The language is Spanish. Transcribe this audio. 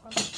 toco.